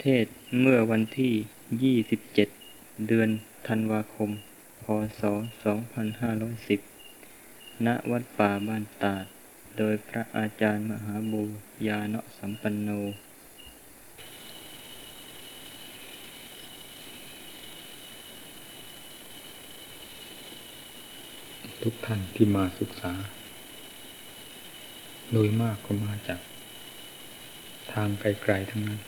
เทศเมื่อวันที่ 27 เดือนธันวาคม พศ 2510 ณ วัดป่าบ้านตาด โดยพระอาจารย์มหาบูญาเนะสัมปันโน ทุกท่านที่มาศึกษา โดยมากก็มาจาก ทางไกลๆทั้งนั้น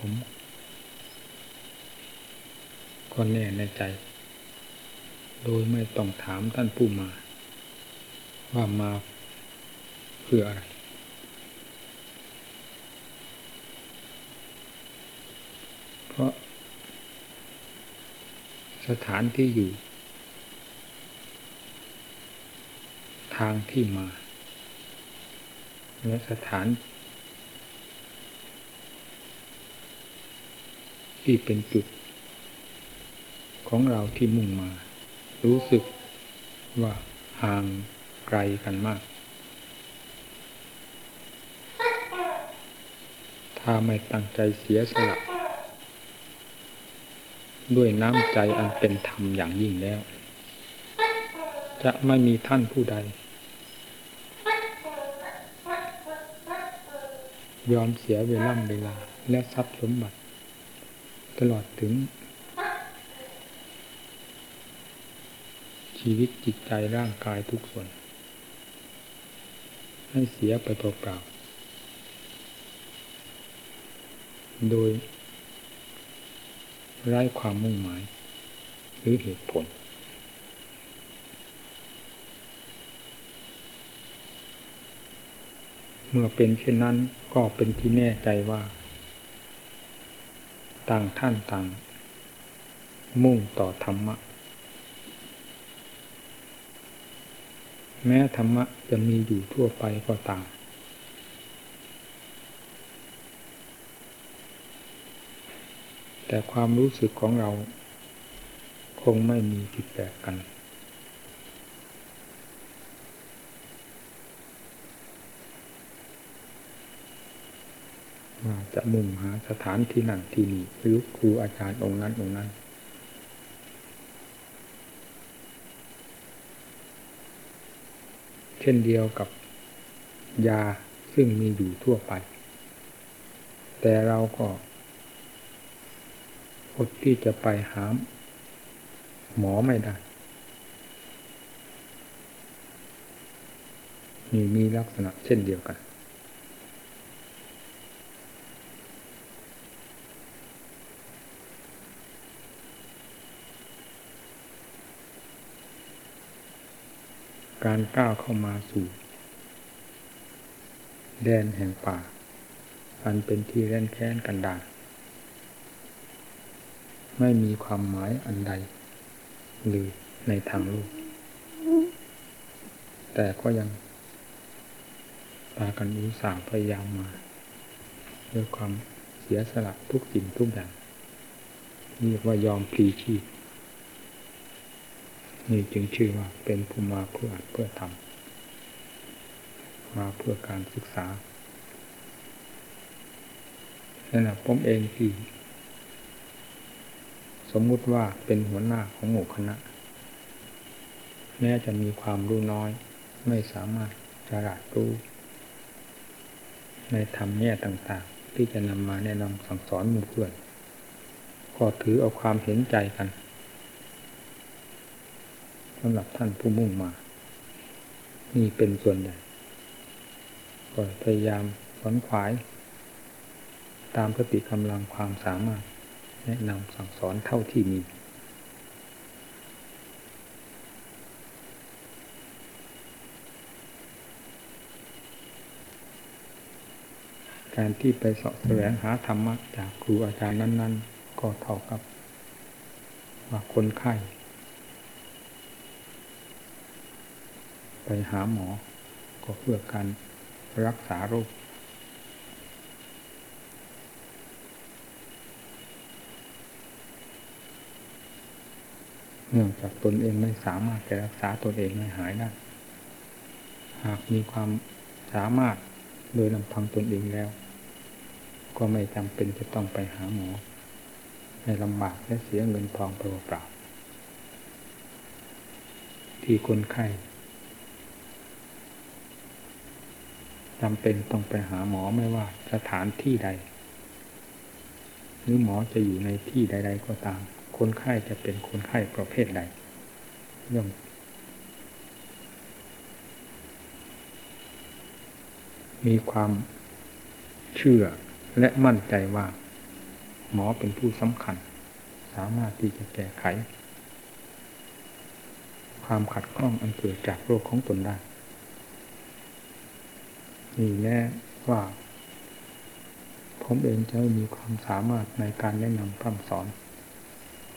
ผมก็แน่ในใจ โดยไม่ต้องถามท่านผู้มา ว่ามาเพื่ออะไร เพราะสถานที่อยู่ ทางที่มาและสถาน ที่เป็นจุด ของเราที่มุ่งมา รู้สึกว่าห่างไกลกันมาก ถ้าไม่ตั้งใจเสียสละด้วยน้ำใจอันเป็นธรรมอย่างยิ่งแล้ว จะไม่มีท่านผู้ใด ยอมเสียเวลาเวลาและทรัพย์สมบัติ ตลอดถึง ชีวิตจิตใจร่างกายทุกส่วน ให้เสียไปเปล่าๆ โดยไร้ความมุ่งหมาย หรือเหตุผล เมื่อเป็นเช่นนั้นก็เป็นที่แน่ใจว่า ต่างท่านต่าง มุ่งต่อธรรมะ แม้ธรรมะจะมีอยู่ทั่วไปก็ตามแต่ความรู้สึกของเราคงไม่มีผิดแปลกกัน จะมุ่งหาสถานที่นั่นที่นี่หรือครูอาจารย์องค์นั้นองค์นั้น เช่นเดียวกับยาซึ่งมีอยู่ทั่วไป แต่เราก็อดที่จะไปหาหมอไม่ได้มีมีลักษณะเช่นเดียวกัน การก้าวเข้ามาสู่ แดนแห่งป่า อันเป็นที่แร่นแค้นกันดารไม่มีความหมายอันใด หรือในทางโลก แต่ก็ยังพากันอุตส่าห์พยายามมาด้วยความเสียสละทุกสิ่งทุกอย่างเรียกว่ายอมพลีชีพ นี่จึงชื่อว่าเป็นผู้มาเพื่อเพื่อทำมาเพื่อการศึกษานั่นแหละผมเองที่สมมุติว่าเป็นหัวหน้าของหมู่คณะ แม้จะมีความรู้น้อย ไม่สามารถจะรัดรู้ในธรรมแง่ต่างๆ ที่จะนำมาแนะนำสั่งสอนหมู่เพื่อน ก็ถือเอาความเห็นใจกัน สำหรับท่านผู้มุ่งมา นี่เป็นส่วนใหญ่ก็พยายามขวนขวาย ตามสติกำลังความสามารถ แนะนำสั่งสอนเท่าที่มีการที่ไปสอบแสวงหาธรรมะจากครูอาจารย์นั้น ๆ ก็เท่ากับว่าคนไข้ ไป หาหมอ ก็เพื่อการรักษาโรค เนื่องจากตนเองไม่สามารถจะรักษาตนเองให้หายได้ หากมีความสามารถโดยลำพังตนเองแล้ว ก็ไม่จำเป็นจะต้องไปหาหมอ ให้ลำบากและเสียเงินทองเปล่าๆที่คนไข้ จำเป็นต้องไปหาหมอไม่ว่าสถานที่ใด หรือหมอจะอยู่ในที่ใด ๆ ก็ตาม คนไข้จะเป็นคนไข้ประเภทใดย่อมมีความเชื่อและมั่นใจว่า หมอเป็นผู้สำคัญ สามารถที่จะแก้ไข ความขัดข้องอันเกิดจากโรคของตนได้ นี่แน่ว่า ผมเองจะมีความสามารถในการแนะนำพร่ำสอน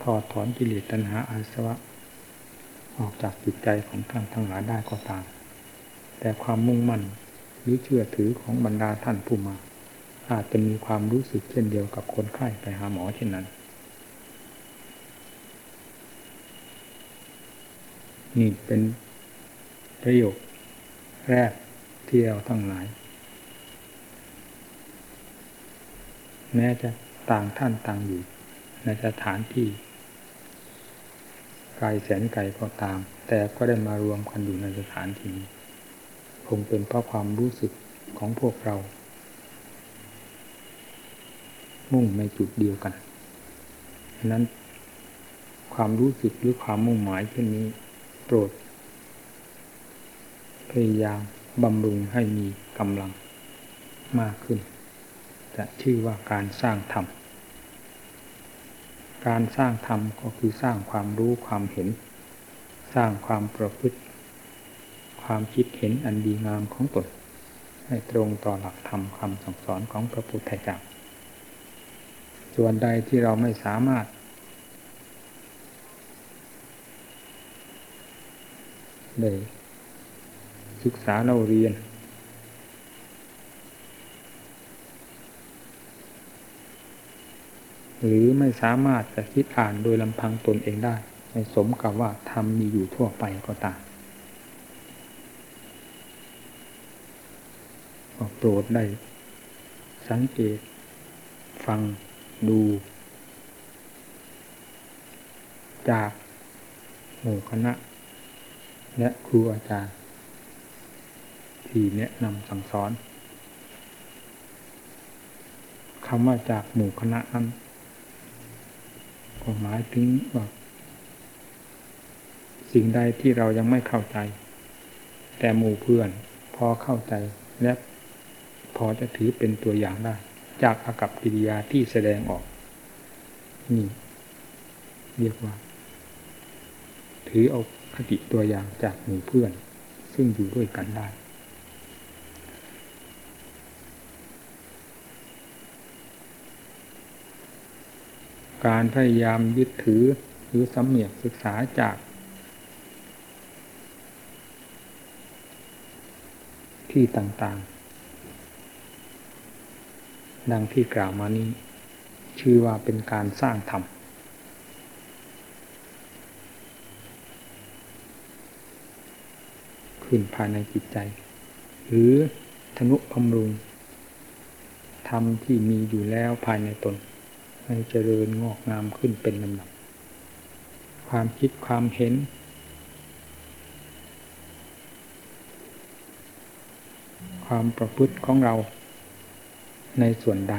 ถอดถอนกิเลสตัณหาอาสวะ ออกจากจิตใจของท่านทั้งหลายได้ก็ตาม แต่ความมุ่งมั่นหรือเชื่อถือของบรรดาท่านผู้มา อาจจะมีความรู้สึกเช่นเดียวกับคนไข้ไปหาหมอเช่นนั้น นี่เป็นประโยคแรก ที่เราทั้งหลาย แม้จะต่างท่านต่างอยู่ในสถานที่ไกลแสนไกลก็ตาม แต่ก็ได้มารวมกันอยู่ในสถานที่นี้คงเป็นเพราะความรู้สึกของพวกเรา มุ่งในจุดเดียวกันฉะนั้น ความรู้สึกหรือความมุ่งหมายเช่นนี้ โปรด พยายาม บำรุงให้มีกำลังมากขึ้น จะชื่อว่าการสร้างธรรม การสร้างธรรมก็คือสร้างความรู้ความเห็น สร้างความประพฤติ ความคิดเห็นอันดีงามของตนให้ตรงต่อหลักธรรมคำสั่งสอนของพระพุทธเจ้าส่วนใดที่เราไม่สามารถได้ ศึกษาเราเรียน หรือไม่สามารถจะคิดอ่านโดยลำพังตนเองได้ในสมกับว่าทำมีอยู่ทั่วไปก็ตามก็โปรดได้สังเกต ฟังดู จากหมู่คณะ และครูอาจารย์ ที่แนะนำสั่งสอนคำว่าจากหมู่คณะนั้นก็หมายถึงว่าสิ่งใดที่เรายังไม่เข้าใจ แต่หมู่เพื่อนพอเข้าใจและพอจะถือเป็นตัวอย่างได้ จากอากับกิริยาที่แสดงออก นี่ เรียกว่า ถือเอาคติตัวอย่างจากหมู่เพื่อน ซึ่งอยู่ด้วยกันได้ การพยายามยึดถือหรือสำเนียกศึกษาจาก ที่ต่างๆ ดังที่กล่าวมานี้ ชื่อว่าเป็นการสร้างธรรมขึ้นภายในจิตใจ หรือธนุบำรุงธรรมที่มีอยู่แล้วภายในตน ให้เจริญงอกงามขึ้นเป็นลำดับความคิดความเห็น ความประพฤติของเราในส่วนใด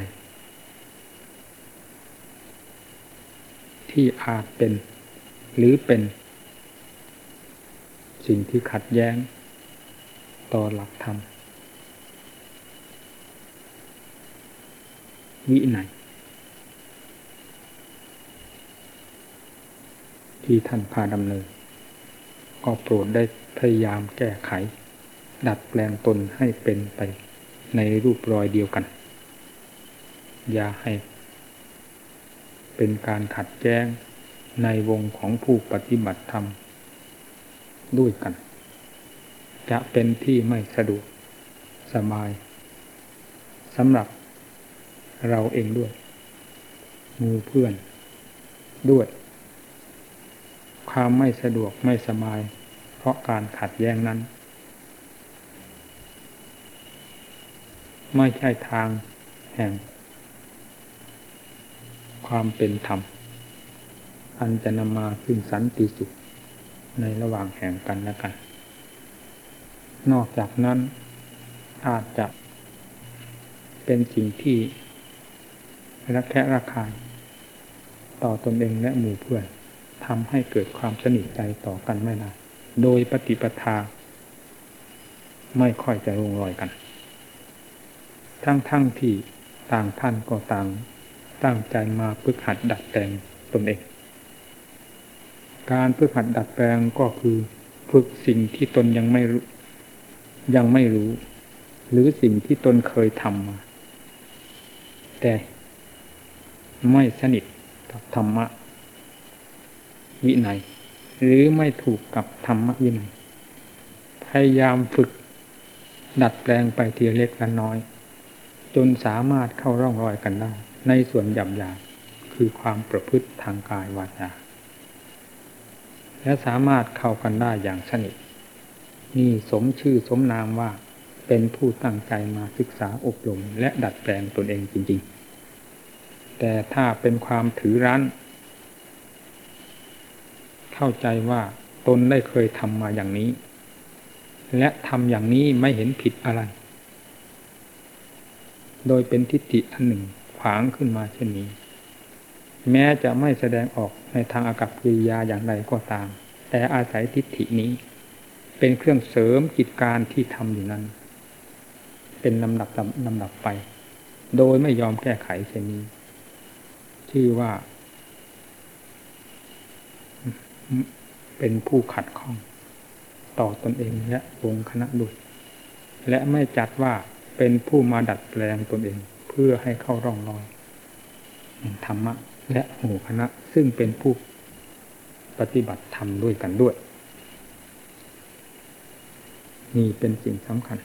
ที่อาจเป็นหรือเป็น สิ่งที่ขัดแย้ง ต่อหลักธรรมวิไหน ที่ท่านพาดำเนิน ก็โปรดได้พยายามแก้ไข ดัดแปลงตนให้เป็นไปในรูปรอยเดียวกัน อย่าให้ เป็นการขัดแย้งในวงของผู้ปฏิบัติธรรม ด้วยกัน จะเป็นที่ไม่สะดวกสบายสำหรับเราเองด้วย มูเพื่อนด้วย ความไม่สะดวกไม่สบาย เพราะการขัดแย้งนั้น ไม่ใช่ทางแห่ง ความเป็นธรรม อันจะนำมาซึ่งสันติสุขในระหว่างแห่งกันและกัน นอกจากนั้นอาจจะเป็นสิ่งที่รักแค่ราคาย ต่อตนเองและหมู่เพื่อน ทำให้เกิดความสนิทใจต่อกันไม่ได้ โดยปฏิปทา ไม่ค่อยจะลงรอยกัน ทั้งๆทที่ต่างท่านก็ต่างตั้งใจมาพึกหัดดัดแปลงตนเอง การพึกหัดดัดแปลงก็คือฝึกสิ่งที่ตนยังไม่รู้ ยังไม่รู้ หรือสิ่งที่ตนเคยทำมา แต่ไม่สนิทกับธรรมะ วินัย หรือไม่ถูกกับธรรมวินัย พยายามฝึกดัดแปลงไปทีเล็กละน้อย จนสามารถเข้าร่องรอยกันได้ ในส่วนหยาบหยาคือความประพฤติทางกายวาจาและสามารถเข้ากันได้อย่างสนิทนี่สมชื่อสมนามว่าเป็นผู้ตั้งใจมาศึกษาอบรมและดัดแปลงตนเองจริง ๆ แต่ถ้าเป็นความถือรั้น เข้าใจว่าตนได้เคยทำมาอย่างนี้ และทำอย่างนี้ไม่เห็นผิดอะไร โดยเป็นทิฏฐิอันหนึ่งขวางขึ้นมาเช่นนี้ แม้จะไม่แสดงออกในทางอากับกิริยาอย่างไรก็ตาม แต่อาศัยทิฏฐินี้ เป็นเครื่องเสริมกิจการที่ทำอยู่นั้น เป็นลำดับลำดับไป โดยไม่ยอมแก้ไขเช่นนี้ ชื่อว่า เป็นผู้ขัดข้อง ต่อตอนเองและวงคณะดุจและไม่จัดว่าเป็นผู้มาดัดแปลงตนเองเพื่อให้เข้าร่องรอยธรรมะ และหมู่คณะ ซึ่งเป็นผู้ปฏิบัติธรรมด้วยกันด้วย นี่เป็นสิ่งสำคัญ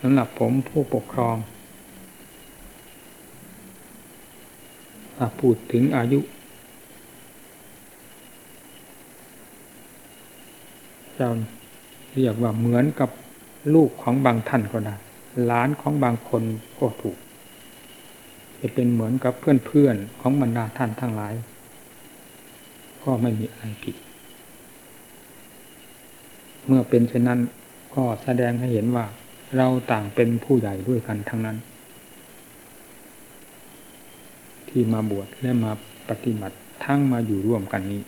สำหรับผมผู้ปกครองพูดถึงอายุ จะเรียกว่าเหมือนกับลูกของบางท่านก็ได้หลานของบางคนก็ถูก จะเป็นเหมือนกับเพื่อนๆของบรรดาท่านทั้งหลาย ก็ไม่มีอะไรผิด เมื่อเป็นเช่นนั้นก็แสดงให้เห็นว่าเราต่างเป็นผู้ใหญ่ด้วยกันทั้งนั้น ที่มาบวชและมาปฏิบัติทั้งมาอยู่ร่วมกันนี้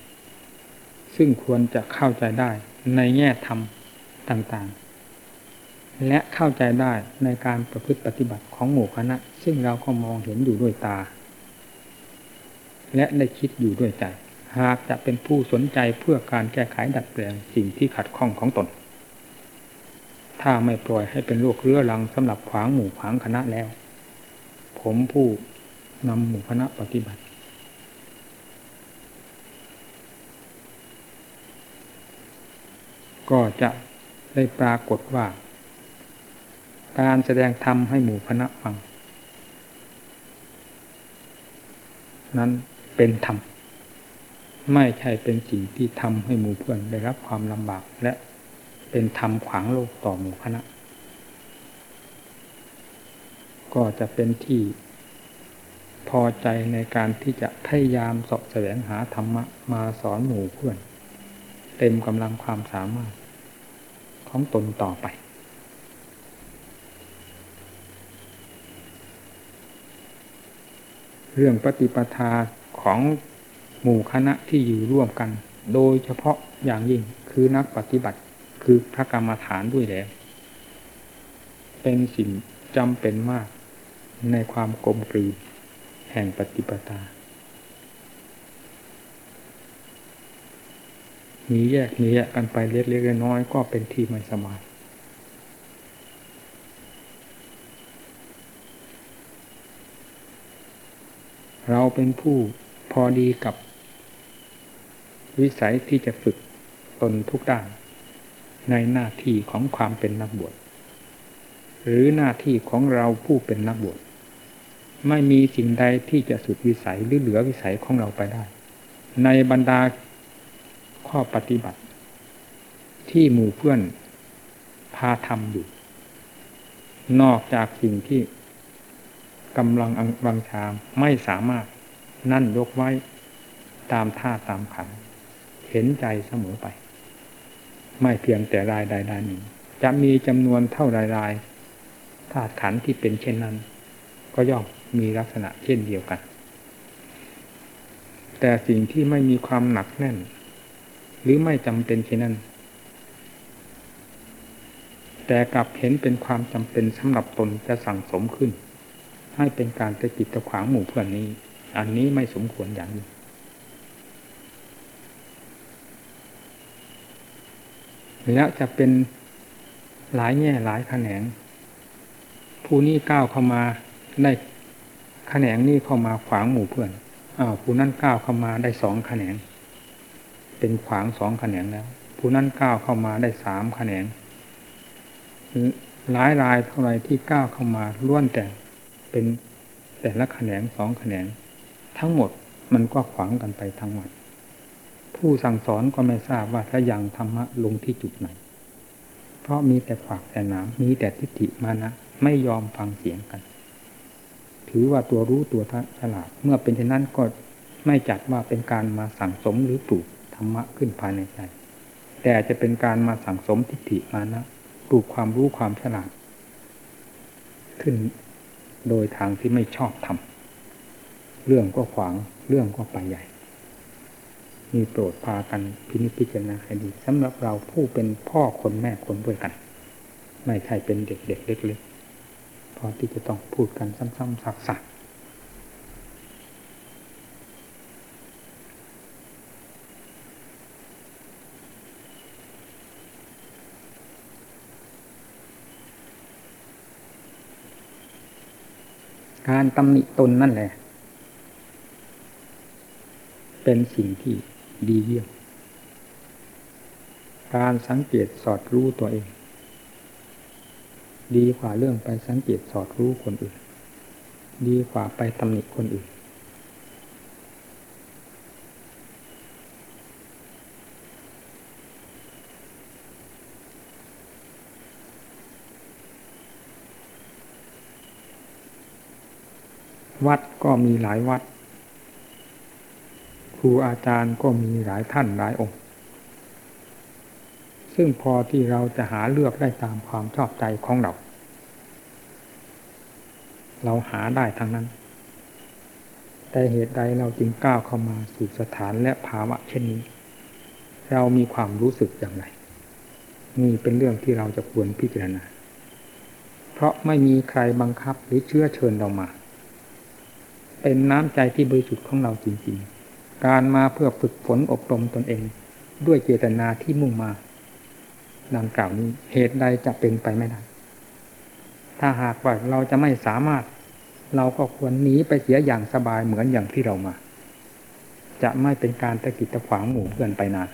ซึ่งควรจะเข้าใจได้ ในแง่ธรรมต่างๆ และเข้าใจได้ในการประพฤติปฏิบัติของหมู่คณะ ซึ่งเราก็มองเห็นอยู่ด้วยตา และได้คิดอยู่ด้วยใจ หากจะเป็นผู้สนใจเพื่อการแก้ไขดัดแปลงสิ่งที่ขัดข้องของตน ถ้าไม่ปล่อยให้เป็นโรคเรื้อรังสำหรับขวางหมู่ขวางคณะแล้ว ผมผู้นำหมู่คณะปฏิบัติ ก็จะได้ปรากฏว่า การแสดงธรรมให้หมู่คณะฟัง นั้นเป็นธรรม ไม่ใช่เป็นสิ่งที่ทำให้หมู่เพื่อนได้รับความลำบากและเป็นธรรมขวางโลกต่อหมู่คณะ ก็จะเป็นที่พอใจในการที่จะพยายามสอบแสวงหาธรรมะมาสอนหมู่เพื่อน เต็มกำลังความสามารถ ของตนต่อไป เรื่องปฏิปทาของหมู่คณะที่อยู่ร่วมกัน โดยเฉพาะอย่างยิ่งคือนักปฏิบัติคือพระกรรมฐานด้วยแล้ว เป็นสิ่งจำเป็นมากในความกลมกลืนแห่งปฏิปทา มีแยกมีแยกกันไปเล็กๆน้อยๆก็เป็นที่ไม่สบายเราเป็นผู้พอดีกับ วิสัยที่จะฝึกตนทุกด้าน ในหน้าที่ของความเป็นนักบวชหรือหน้าที่ของเราผู้เป็นนักบวชไม่มีสิ่งใดที่จะสุดวิสัยหรือเหลือวิสัยของเราไปได้ ในบรรดา ข้อปฏิบัติ ที่หมู่เพื่อนพาทำอยู่ นอกจากสิ่งที่กำลังบังชามไม่สามารถนั่นยกไว้ตามท่าตามขันเห็นใจเสมอไป ไม่เพียงแต่รายใดรายหนึ่ง จะมีจำนวนเท่ารายรายธาตุขันที่เป็นเช่นนั้น ก็ย่อมมีลักษณะเช่นเดียวกัน แต่สิ่งที่ไม่มีความหนักแน่น หรือไม่จำเป็นเช่นนั้น แต่กลับเห็นเป็นความจำเป็นสำหรับตนจะสั่งสมขึ้น ให้เป็นการตะกิดตะขวางหมู่เพื่อนนี้ อันนี้ไม่สมควรอย่างนี้แล้วจะเป็นหลายแง่หลายแขนง ผู้นี้ก้าวเข้ามาได้แขนงนี้เข้ามาขวางหมู่เพื่อนอ้าวผู้นั้นก้าวเข้ามาได้สองแขนง เป็นขวางสองแขนงแล้วผู้นั้นก้าวเข้ามาได้สามแขนงหลายรายเท่าไรที่ก้าวเข้ามาล้วนแต่เป็นแต่ละแขนงสองแขนง ทั้งหมดมันก็ขวางกันไปทั้งหมดผู้สั่งสอนก็ไม่ทราบว่าถ้ายังธรรมะลงที่จุดไหน เพราะมีแต่ขวากแต่หนามมีแต่ทิฏฐิมานะไม่ยอมฟังเสียงกัน ถือว่าตัวรู้ตัวฉลาด เมื่อเป็นเช่นนั้นก็ไม่จัดว่าเป็นการมาสั่งสมหรือปลูก ธรรมะขึ้นภายในใจ แต่จะเป็นการมาสั่งสมทิฏฐิมานะปลูกความรู้ความฉลาด ขึ้นโดยทางที่ไม่ชอบทำเรื่องก็ขวางเรื่องก็ไปใหญ่ มีโปรดพากันพินิจพิจารณาให้ดีสำหรับเราผู้เป็นพ่อคนแม่คนด้วยกัน ไม่ใช่เป็นเด็กเด็กเล็กๆพอที่จะต้องพูดกันซ้ำๆซักๆารตำหนิตนนั่นแหละ เป็นสิ่งที่ดีเยี่ยม การสังเกตสอดรู้ตัวเอง ดีกว่าเรื่องไปสังเกตสอดรู้คนอื่น ดีกว่าไปตำหนิคนอื่น วัดก็มีหลายวัด ครูอาจารย์ก็มีหลายท่านหลายองค์ ซึ่งพอที่เราจะหาเลือกได้ตามความชอบใจของเรา เราหาได้ทั้งนั้น แต่เหตุใดเราจึงก้าวเข้ามาสู่สถานและภาวะเช่นนี้ เรามีความรู้สึกอย่างไร นี่เป็นเรื่องที่เราจะควรพิจารณา เพราะไม่มีใครบังคับหรือเชื้อเชิญเรามา เป็นน้ำใจที่บริสุทธิ์ของเราจริงๆ การมาเพื่อฝึกฝนอบรมตนเอง ด้วยเจตนาที่มุ่งมาดังกล่าวนี้เหตุใดจะเป็นไปไม่ได้ ถ้าหากว่าเราจะไม่สามารถ เราก็ควรหนีไปเสียอย่างสบายเหมือนอย่างที่เรามา จะไม่เป็นการตะกิดตะขวางหมู่เพื่อนไปนาน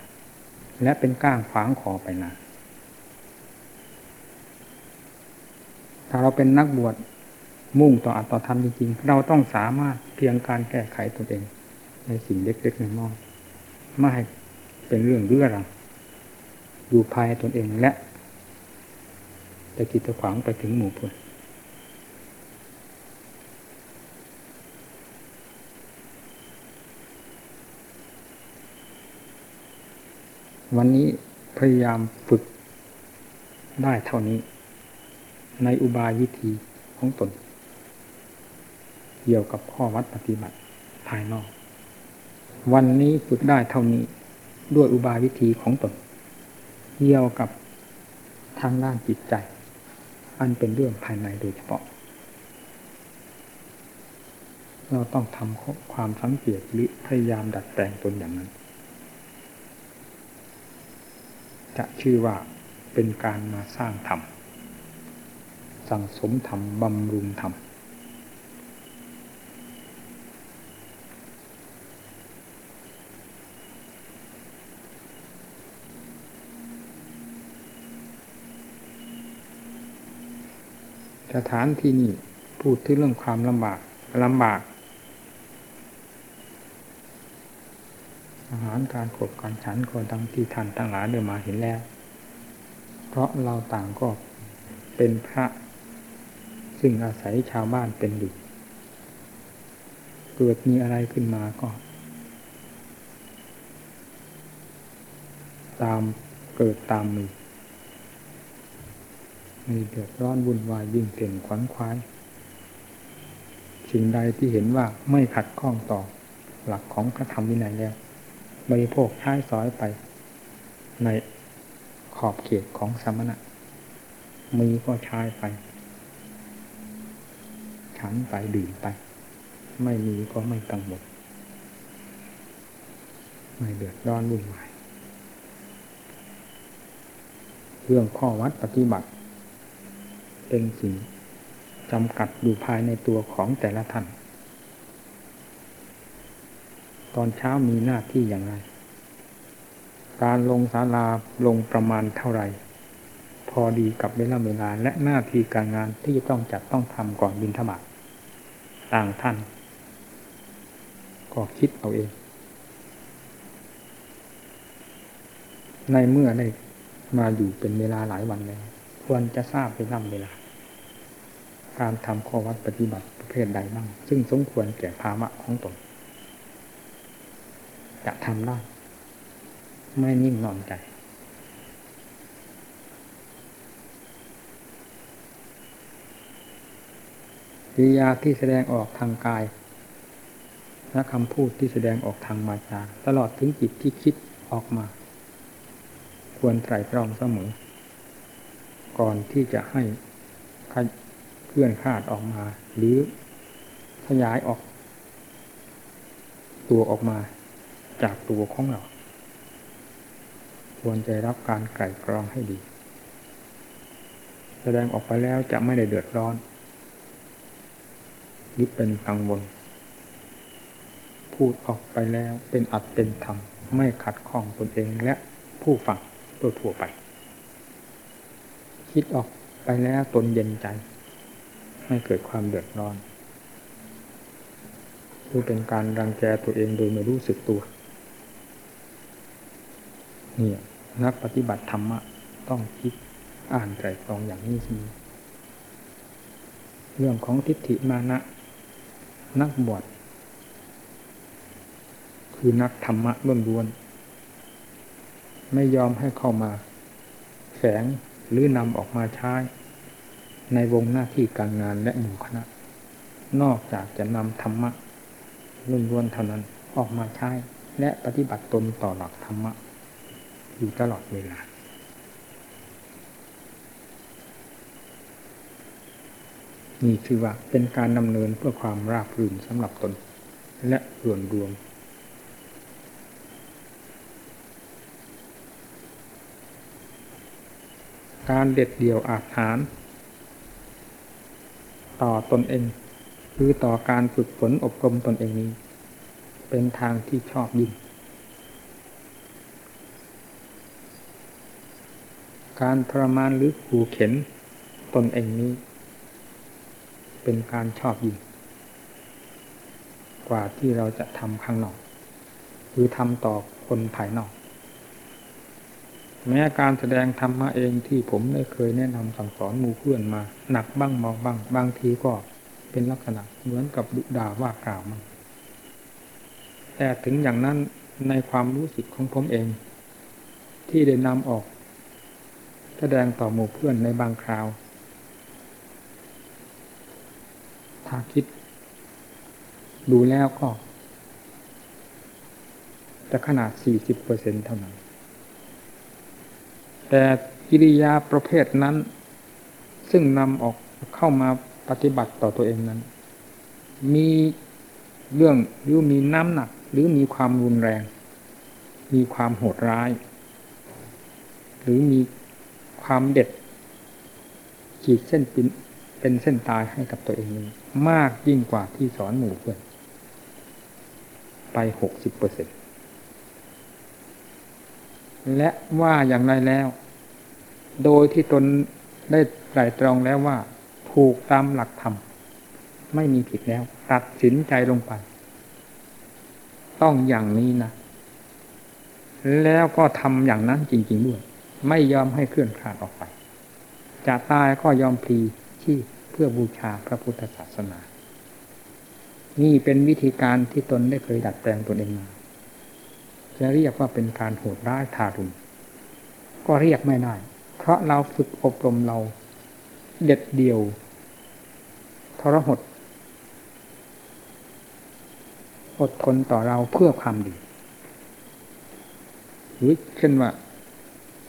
และเป็นก้างขวางคอไปนาน ถ้าเราเป็นนักบวช มุ่งต่ออัตตธรรมจริงๆ เราต้องสามารถเพียงการแก้ไขตนเอง ในสิ่งเล็กๆน้อยๆไม่ให้เป็นเรื่องเรื่อรังอยู่ภายตนเองและตะกิดตะขวางไปถึงหมู่เพื่อนวันนี้พยายามฝึกได้เท่านี้ ในอุบายวิธีของตน กี่ยวกับข้อวัดปฏิบัติภายนอก วันนี้ฝึกได้เท่านี้ด้วยอุบายวิธีของตนเกี่ยวกับทางด้านจิตใจ อันเป็นเรื่องภายในโดยเฉพาะ เราต้องทำความสังเกตหรือพยายามดัดแปลงตนอย่างนั้น จะชื่อว่าเป็นการมาสร้างธรรม สั่งสมธรรมบำรุงธรรม สถานที่นี้พูดถึงเรื่องความลำบากลำบาก อาหารการขบการฉันก็ดังที่ท่านตั้งหลายเดินมาเห็นแล้ว เพราะเราต่างก็เป็นพระ ซึ่งอาศัยชาวบ้านเป็นอยู่เกิดมีอะไรขึ้นมาก็ ตามเกิดตามมี มีเดือดร้อนวุ่นวายยิ่งเก่งขวัญควายสิ่งใดที่เห็นว่าไม่ขัดข้องต่อหลักของพระธรรมวินัยแล้วบริโภคใช้สอยไป ในขอบเขตของสมณะมีก็ใช้ไปฉันไปดื่มไป ไม่มีก็ไม่กังวลไม่เดือดร้อนวุ่นวายเรื่องข้อวัดปฏิบัติ เป็นสิ่งจำกัดอยู่ภายในตัวของแต่ละท่าน ตอนเช้ามีหน้าที่อย่างไร การลงศาลาลงประมาณเท่าไหร่ พอดีกับเวลาเวลาและหน้าที่การงานที่จะต้องจัดต้องทำก่อนบินธบัตต่างท่าน ก็คิดเอาเอง ในเมื่อได้มาอยู่เป็นเวลาหลายวันแล้ว ควรจะทราบเป็นลำเวลา การทำข้อวัดปฏิบัติประเภทใดบ้าง ซึ่งสมควรแก่ภาวะของตน จะทำได้ ไม่นิ่งนอนใจ กิริยาที่แสดงออกทางกายและคำพูดที่แสดงออกทางวาจาตลอดถึงจิตที่คิดออกมา ควรไตรตรองเสมอ ก่อนที่จะให้เคลื่อนคาดออกมา หรือขยายออก ตัวออกมาจากตัวของเรา ควรจะรับการไก่กรองให้ดี แสดงออกไปแล้วจะไม่ได้เดือดร้อนหรือเป็นกังวลพูดออกไปแล้วเป็นอัดเป็นธรรมไม่ขัดข้องตนเองและผู้ฟังตัวทั่วไป คิดออกไปแล้วตนเย็นใจ ไม่เกิดความเดือดร้อนคือเป็นการรังแกตัวเองโดยไม่รู้สึกตัวนี่นักปฏิบัติธรรมะต้องคิดอ่านใจตรองอย่างนี้สิเรื่องของทิฏฐิมานะ นักบวชคือนักธรรมะล้วนๆไม่ยอมให้เข้ามา แฝง หรือนำออกมาใช้ในวงหน้าที่การงานและหมู่คณะ นอกจากจะนำธรรมะล้วนๆเท่านั้นออกมาใช้และปฏิบัติตนต่อหลักธรรมะ อยู่ตลอดเวลา นี่คือว่าเป็นการดำเนินเพื่อความราบรื่นสำหรับตนและส่วนรวม การเด็ดเดี่ยวอาหารต่อตนเอง คือต่อการฝึกฝนอบรมตนเองนี้ เป็นทางที่ชอบยิ่งการทรมานหรือขู่เข็นตนเองนี้ เป็นการชอบยิ่งกว่าที่เราจะทำข้างนอก คือทำต่อคนภายนอก แม้การแสดงธรรมะเองที่ผมได้เคยแนะนำสั่งสอนมูเพื่อนมา หนักบ้างเบาบ้างบางทีก็เป็นลักษณะเหมือนกับดุด่าว่ากล่าวมันแต่ถึงอย่างนั้นในความรู้สึกของผมเอง ที่ได้นำออก แสดงต่อหมู่เพื่อนในบางคราว ถ้าคิด ดูแล้วก็ จะขนาด 40เปอร์เซ็นเท่านั้น แต่กิริยาประเภทนั้น ซึ่งนำออกเข้ามาปฏิบัติต่อตัวเองนั้น มีเรื่องหรือมีน้ำหนัก หรือมีความรุนแรง มีความโหดร้าย หรือมีความเด็ด ขีดเส้นเป็นเป็นเส้นตายให้กับตัวเองนี้มากยิ่งกว่าที่สอนหมู่เพื่อนไปหกสิบเปอร์เซ็นต และว่าอย่างไรแล้ว โดยที่ตนได้ไตรตรองแล้วว่า ถูกตามหลักธรรมไม่มีผิดแล้ว ตัดสินใจลงไป ต้องอย่างนี้นะ แล้วก็ทำอย่างนั้นจริง ๆ ด้วย ไม่ยอมให้เคลื่อนคลาดออกไป จะตายก็ยอมพลีชีพเพื่อพื่อบูชาพระพุทธศาสนา นี่เป็นวิธีการที่ตนได้เคยดัดแปลงตนเองมา จะเรียกว่าเป็นการโหดร้ายทารุณก็เรียกไม่ได้ เพราะเราฝึกอบรมเราเด็ดเดียว ทรหด อดทนต่อเราเพื่อความดี หรือเช่นว่า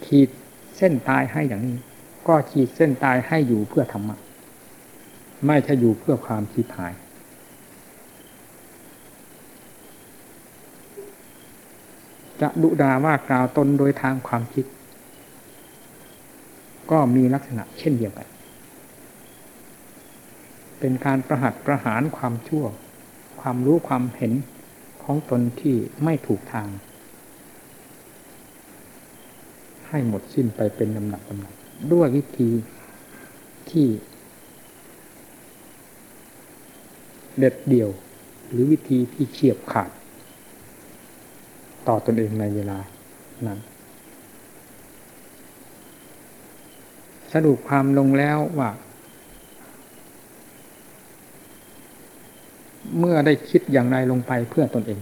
ขีดเส้นตายให้อย่างนี้ ก็ขีดเส้นตายให้อยู่เพื่อธรรมะ ไม่ใช่อยู่เพื่อความคิดหาย จะดุดาว่ากล่าวตนโดยทางความคิด ก็มีลักษณะเช่นเดียวกัน เป็นการประหัตประหารความชั่ว ความรู้ความเห็นของตนที่ไม่ถูกทาง ให้หมดสิ้นไปเป็นลำหนักลำหนักด้วยวิธีที่ เด็ดเดี่ยว หรือวิธีที่เฉียบขาด ต่อตอนเองในเวลานั้นสรุปความลงแล้วว่า เมื่อได้คิดอย่างไรลงไปเพื่อตนเอง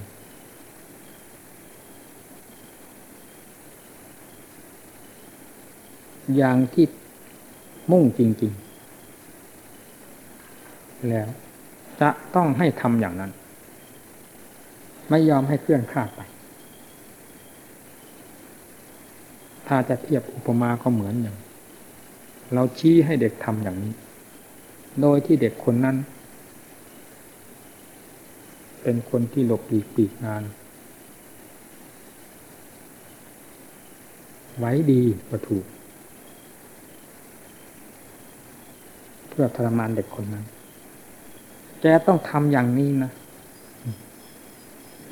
อย่างที่มุ่งจริง ๆ แล้วจะต้องให้ทำอย่างนั้น ไม่ยอมให้เคลื่อนคลาดไป ถ้าจะเทียบอุปมาก็เหมือนอย่าง เราชี้ให้เด็กทำอย่างนี้ โดยที่เด็กคนนั้น เป็นคนที่หลบหลีกปีกงาน ไว้ดีก็ถูก เพื่อทรมานเด็กคนนั้น แกต้องทำอย่างนี้นะ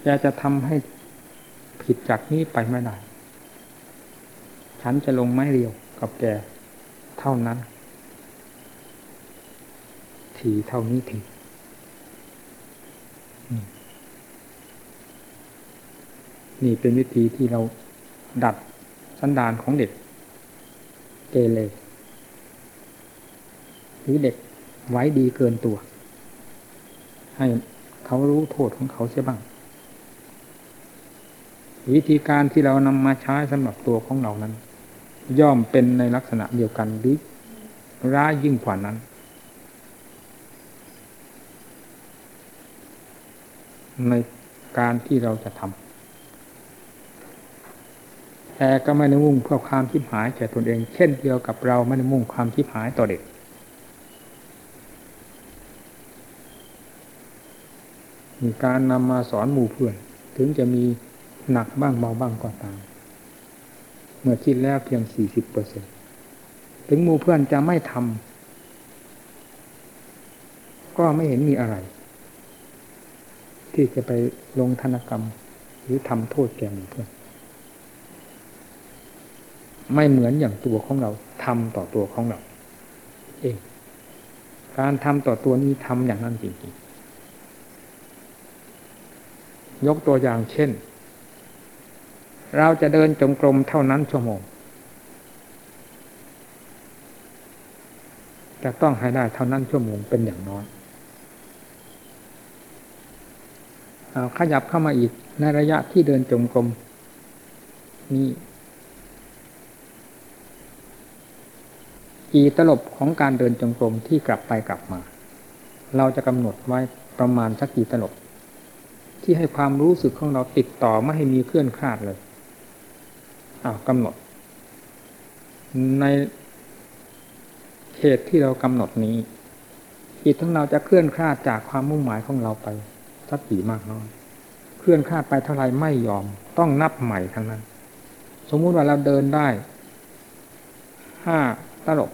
แกจะทำให้ผิดจากนี้ไปไม่ได้ ฉันจะลงไม้เรียวกับแกเท่านั้น ทีเท่านี้ทีนี่เป็นวิธีที่เราดัดสันดานของเด็ก เกเรหรือเด็กไว้ดีเกินตัว ให้เขารู้โทษของเขาเสียบ้าง วิธีการที่เรานำมาใช้สำหรับตัวของเรานั้น ย่อมเป็นในลักษณะเดียวกันหรือร้ายยิ่งกว่านั้น ในการที่เราจะทำแต่ก็ไม่ได้มุ่งเพื่อความคิดหายแก่ตนเอง เช่นเดียวกับเราไม่ได้มุ่งความคิดหายต่อเด็กมีการนำมาสอนหมู่เพื่อน ถึงจะมีหนักบ้างเบาบ้างก็ตาม มื่อคิดแล้วเพียงสี่สิบเปอร์เซ็นถึงมูเพื่อนจะไม่ทำก็ไม่เห็นมีอะไร ที่จะไปลงธนกรรม หรือทำโทษแก่หมู่เพื่อน ไม่เหมือนอย่างตัวของเราทำต่อตัวของเรา เองการทำต่อตัวนี้ทำอย่างนั้นจริงๆ ยกตัวอย่างเช่น เราจะเดินจงกรมเท่านั้นชั่วโมง จะต้องให้ได้เท่านั้นชั่วโมงเป็นอย่างน้อยเอาขยับเข้ามาอีกในระยะที่เดินจงกรมนี่กี่ตลบของการเดินจงกรมที่กลับไปกลับมา เราจะกำหนดไว้ประมาณสักกี่ตลบ ที่ให้ความรู้สึกของเราติดต่อไม่ให้มีเคลื่อนคลาดเลย อ้าวกำหนด ในเขตที่เรากำหนดนี้จิตของเราจะเคลื่อนคลาดจากความมุ่งหมายของเราไปสักกี่มากน้อยเคลื่อนคลาดไปเท่าไรไม่ยอม ต้องนับใหม่ทั้งนั้น สมมุติว่าเราเดินได้ห้าตลบ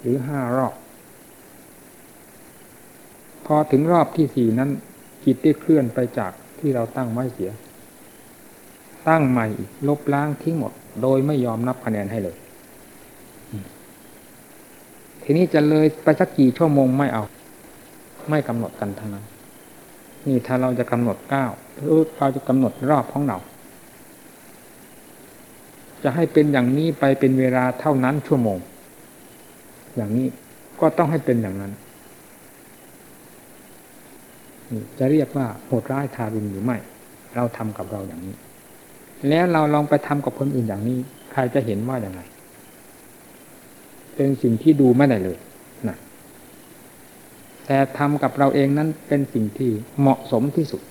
หรือห้ารอบ พอถึงรอบที่สี่นั้นจิตได้เคลื่อนไปจากที่เราตั้งไว้เสีย ตั้งใหม่อีกลบล้างทิ้งหมด โดยไม่ยอมนับคะแนนให้เลย ทีนี้จะเลยไปสักกี่ชั่วโมงไม่เอา ไม่กำหนดกันทั้งนั้น นี่ถ้าเราจะกำหนดก้าวหรือเราจะกำหนดรอบของเราจะให้เป็นอย่างนี้ไปเป็นเวลาเท่านั้นชั่วโมง อย่างนี้ก็ต้องให้เป็นอย่างนั้นนี่จะเรียกว่าโหดร้ายทารุณหรือไม่ เราทำกับเราอย่างนี้ แล้วเราลองไปทำกับคนอื่นอย่างนี้ ใครจะเห็นว่าอย่างไร เป็นสิ่งที่ดูไม่ได้เลยนะแต่ทำกับเราเองนั้นเป็นสิ่งที่เหมาะสมที่สุด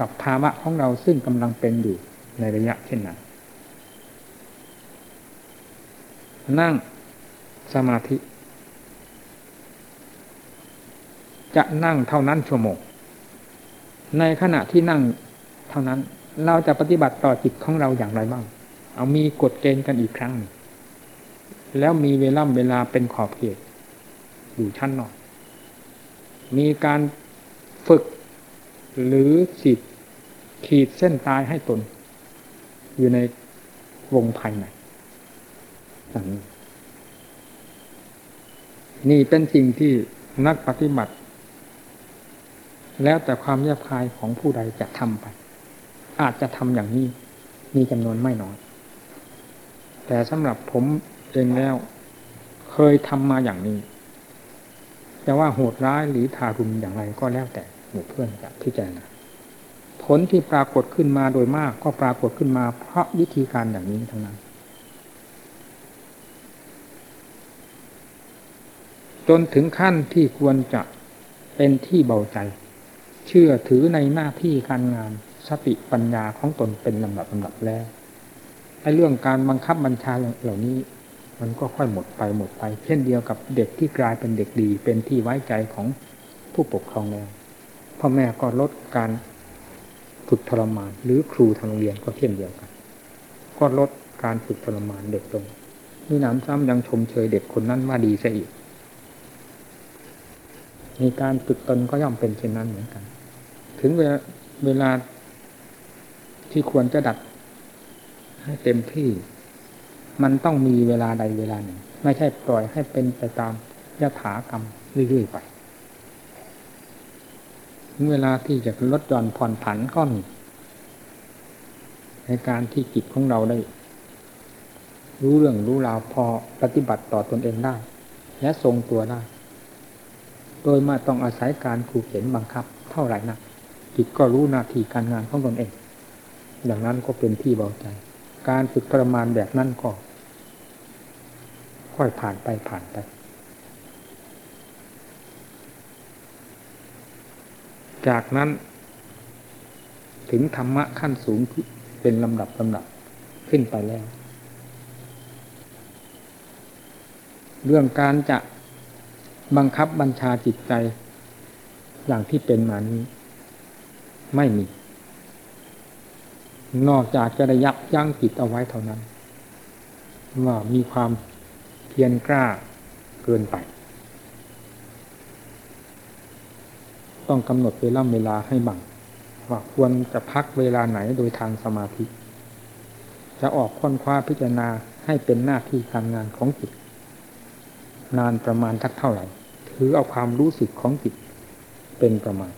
กับภาวะของเราซึ่งกำลังเป็นอยู่ในระยะเช่นนั้น นั่งสมาธิ จะนั่งเท่านั้นชั่วโมง ในขณะที่นั่งเท่านั้น เราจะปฏิบัติต่อจิตของเราอย่างไรบ้าง เอามีกฎเกณฑ์กันอีกครั้ง แล้วมีเวลาเวลาเป็นขอบเขตอยู่ชั้นนอก มีการฝึกหรือสิดขีดเส้นตายให้ตน อยู่ในวงภายในอย่างนี้นี่เป็นสิ่งที่นักปฏิบัติ แล้วแต่ความแยบคายของผู้ใดจะทำไป อาจจะทำอย่างนี้ มีจำนวนไม่น้อย แต่สำหรับผมเองแล้ว เคยทำมาอย่างนี้จะว่าโหดร้ายหรือทารุณอย่างไรก็แล้วแต่หมู่เพื่อนจะพิจารณาผลที่ปรากฏขึ้นมาโดยมากก็ปรากฏขึ้นมาเพราะวิธีการอย่างนี้ทั้งนั้น จนถึงขั้นที่ควรจะเป็นที่เบาใจ เชื่อถือในหน้าที่การงาน สติปัญญาของตนเป็นลำดับลำดับแล้วไอ้เรื่องการบังคับบัญชาเหล่านี้ มันก็ค่อยหมดไปหมดไป เช่นเดียวกับเด็กที่กลายเป็นเด็กดี เป็นที่ไว้ใจของผู้ปกครองแล้วพ่อแม่ก็ลดการฝึกทรมาน หรือครูทางโรงเรียนก็เช่นเดียวกัน ก็ลดการฝึกทรมานเด็กลงมีหน้ำซ้ำยังชมเชยเด็กคนนั้นว่าดีซะอีก มีการฝึกตนก็ย่อมเป็นเช่นนั้นเหมือนกัน ถึงเวลาเวลา ที่ควรจะดัด ให้เต็มที่ มันต้องมีเวลาใดเวลาหนึ่ง ไม่ใช่ปล่อยให้เป็นไปตามยถากรรมเรื่อยๆไปเวลาที่จะลดหย่อนผ่อนผันก็มีในการที่จิตของเราได้ รู้เรื่องรู้ราวพอปฏิบัติต่อตอนเองได้ และทรงตัวได้ โดยไม่ต้องอาศัยการขู่เข็นบังคับ เท่าไหร่นักจิตก็รู้หน้าที่การงานของตนเอง อย่างนั้นก็เป็นที่เบาใจ การฝึกทรมานแบบนั้นก็ ค่อยผ่านไปผ่านไป จากนั้น ถึงธรรมะขั้นสูงเป็นลำดับลำดับขึ้นไปแล้ว เรื่องการจะบังคับบัญชาจิตใจ อย่างที่เป็นมานี้ไม่มี นอกจากจะได้ยับยั้งจิตเอาไว้เท่านั้น ว่ามีความเพียรกล้าเกินไป ต้องกำหนดเวลาเวลาให้บังว่าควรจะพักเวลาไหนโดยทางสมาธิ จะออกค้นคว้าพิจารณาให้เป็นหน้าที่การงานของจิต นานประมาณทักเท่าไหร่ ถือเอาความรู้สึกของจิตเป็นประมาณ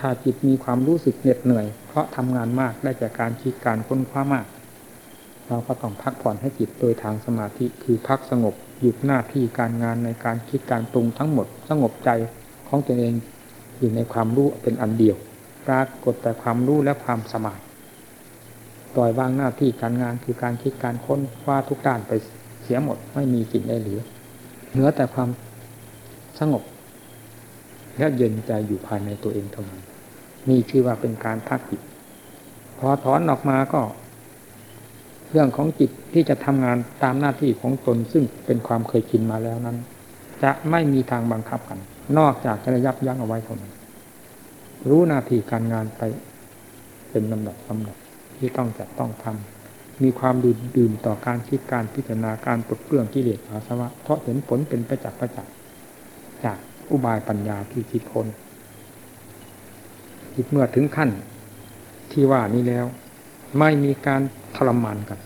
ถ้าจิตมีความรู้สึกเหน็ดเหนื่อย ราะทำงานมากได้จากการคิดการค้นคว้ามาก เราก็ต้องพักผ่อนให้จิตโดยทางสมาธิคือพักสงบหยุดหน้าที่การงานในการคิดการปรุงทั้งหมด สงบใจของตัวเองอยู่ในความรู้เป็นอันเดียวปรากฏแต่ความรู้และความสมาธิปล่อยวางหน้าที่การงานคือการคิดการค้นคว้าทุกด้านไปเสียหมดไม่มีสิ่งใดเหลือเหลือแต่ความสงบและเย็นใจอยู่ภายในตัวเองเท่านั้น นี่ชื่อว่าเป็นการพักจิต พอถอนออกมาก็ เรื่องของจิตที่จะทำงานตามหน้าที่ของตนซึ่งเป็นความเคยชินมาแล้วนั้น จะไม่มีทางบังคับกัน นอกจากจะยับยั้งเอาไว้เท่านั้นรู้หน้าที่การงานไป เป็นลำดับลำดับที่ต้องจะต้องทำมีความดื่มดื่มต่อการคิดการพิจารณาการปลดเปลื้องกิเลสอาสวะเพราะเห็นผลเป็นประจักษ์ประจักษ์จากอุบายปัญญาที่คิดคน คิดเมื่อถึงขั้น ที่ว่านี้แล้ว ไม่มีการทรมานกัน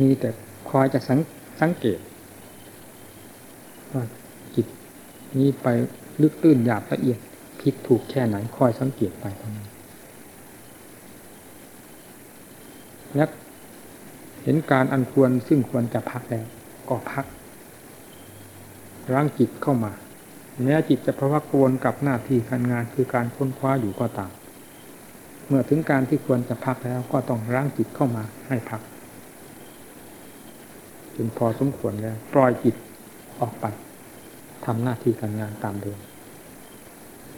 มีแต่คอยจะสังสังเกตว่าจิตนี้ไปลึกตื้นหยาบละเอียดผิดถูกแค่ไหนคอยสังเกตไปตรงนี้และเห็นการอันควรซึ่งควรจะพักแล้ว ก็พัก ร่างจิตเข้ามา แม้จิตจะพะวักวนกับหน้าที่การงานคือการค้นคว้าอยู่ก็ตาม เมื่อถึงการที่ควรจะพักแล้วก็ต้องร่างจิตเข้ามาให้พักจนพอสมควรแล้ว ปล่อยจิตออกไปทำหน้าที่การงานตามเดิม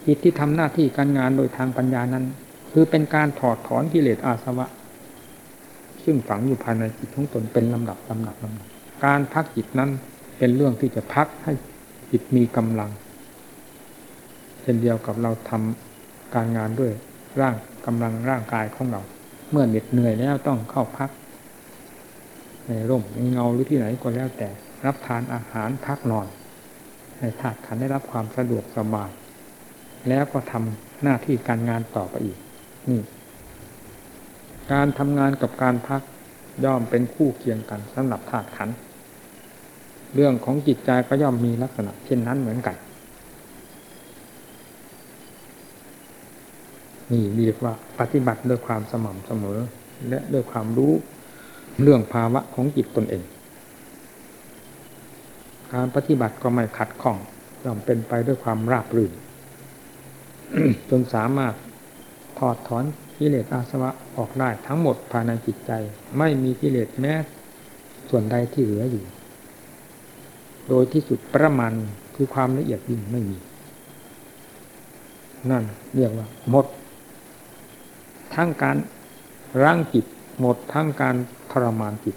จิตที่ทำหน้าที่การงานโดยทางปัญญานั้น คือเป็นการถอดถอนกิเลสอาสวะ ซึ่งฝังอยู่ภายในจิตของตนเป็นลำดับลำดับลำดับการพักจิตนั้น เป็นเรื่องที่จะพักให้จิตมีกำลัง เช่นเดียวกับเราทำการงานด้วยร่างกำลังร่างกายของเรา เมื่อเหน็ดเหนื่อยแล้วต้องเข้าพัก ในร่มในเงาหรือที่ไหนก็แล้วแต่รับทานอาหารพักนอนให้ธาตุขันได้รับความสะดวกสบายแล้วก็ทำหน้าที่การงานต่อไปอีกนี่การทำงานกับการพักย่อมเป็นคู่เคียงกันสำหรับธาตุขันธ์ เรื่องของจิตใจก็ย่อมมีลักษณะ เช่นนั้นเหมือนกัน นี่เรียกว่าปฏิบัติด้วยความสม่ำเสมอ และด้วยความรู้เรื่องภาวะของจิตตนเอง การปฏิบัติก็ไม่ขัดข้องย่อมเป็นไปด้วยความราบรื่นจนสามารถถอดถอนกิเลสอาสวะออกได้ทั้งหมดภายในจิตใจ ไม่มีกิเลสแม้ส่วนใดที่เหลืออยู่ โดยที่สุดประมาณคือความละเอียดยิ่งไม่มี นั่นเรียกว่า หมด ทั้งการร่างจิตหมดทั้งการทรมานจิต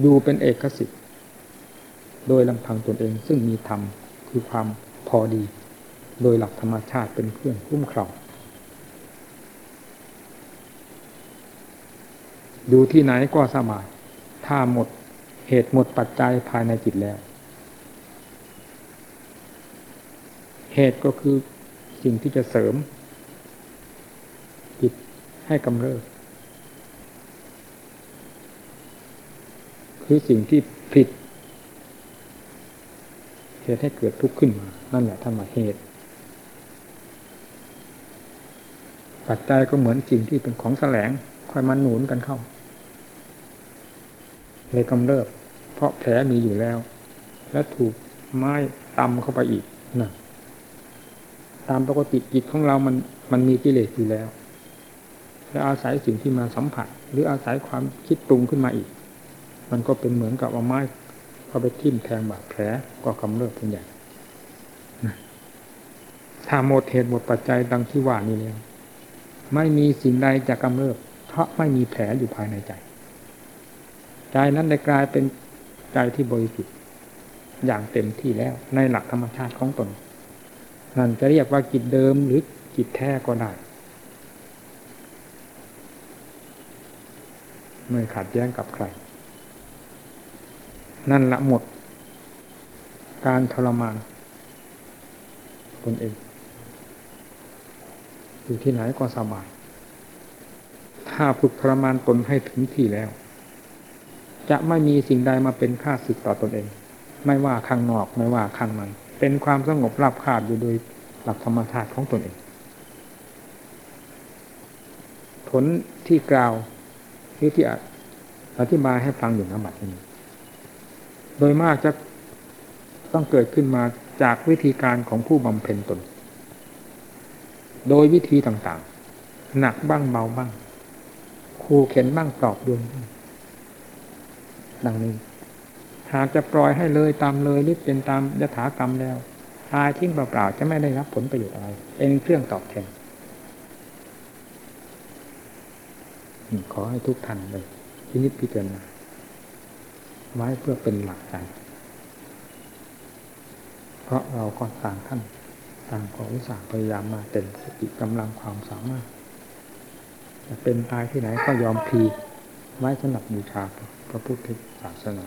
อยู่เป็นเอกสิทธิ์โดยลำพังตนเองซึ่งมีธรรมคือความพอดี โดยหลักธรรมชาติเป็นเครื่องคุ้มครองอยู่ที่ไหนก็สบาย ถ้าหมด เหตุหมดปัจจัยภายในจิตแล้ว เหตุก็คือสิ่งที่จะเสริม จิตให้กำเริบคือสิ่งที่ผิด เหตุให้เกิดทุกข์ขึ้นมา นั่นแหละธรรมเหตุ ปัจจัยก็เหมือนสิ่งที่เป็นของแสลงคอยมาหนุนกันเข้า เลยกำเริบ เพราะแผลมีอยู่แล้ว และถูกไม้ตำเข้าไปอีกนะตามปกติจิตของเรามันมันมีกิเลสอยู่แล้ว และอาศัยสิ่งที่มาสัมผัส หรืออาศัยความคิดปรุงขึ้นมาอีก มันก็เป็นเหมือนกับเอาไม้เข้าไปทิ่มแทงบาดแผลก็กำเริบเป็นใหญ่ถ้าหมดเหตุหมดปัจจัยดังที่ว่านี้แล้วไม่มีสิ่งใดจะกำเริบ เพราะไม่มีแผลอยู่ภายในใจ ใจนั้นได้กลายเป็นใจที่บริสุทธิ์อย่างเต็มที่แล้ว ในหลักธรรมชาติของตน นั่นจะเรียกว่าจิตเดิมหรือจิตแท้ก็ได้ไม่ขัดแย้งกับใคร นั่นละหมด การทรมานตนเอง อยู่ที่ไหนก็สบาย ถ้าฝึกทรมานตนให้ถึงที่แล้ว จะไม่มีสิ่งใดมาเป็นค่าศึกต่อตอนเอง ไม่ว่าข้างนอกไม่ว่าข้างในเป็นความสงบราบคาบอยู่โดยหลักธรรมชาติของตนเอง ผลที่กล่าวที่ที่อธิบายให้ฟังอยู่นบัดนี้ โดยมากจะต้องเกิดขึ้นมาจากวิธีการของผู้บำเพ็ญตน โดยวิธีต่างๆ หนักบ้างเบาบ้างคูเข็นบ้างปลอบโยนบ้าง ดังนี้ หากจะปล่อยให้เลยตามเลยหรือเป็นตามยถากรรมแล้วตายทิ้งเปล่าๆจะไม่ได้รับผลประโยชน์อะไร เป็นเครื่องตอบแทนขอให้ทุกท่านเลยพินิจพิจารณาไว้เพื่อเป็นหลักใจเพราะเราก็ต่างท่านต่างขอวิสาพยายามมาเต็มสติกำลังความสามารถจะเป็นตายที่ไหนก็ยอมพีไว้สำหรับบูชาพ ระพุทธศาสนา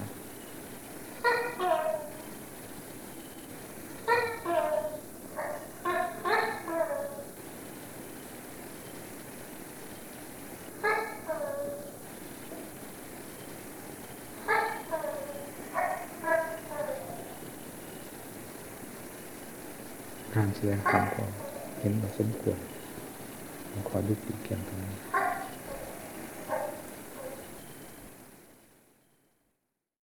การแสดงธรรมก็เห็นว่าสมควรขอยุติเพียงเท่านี้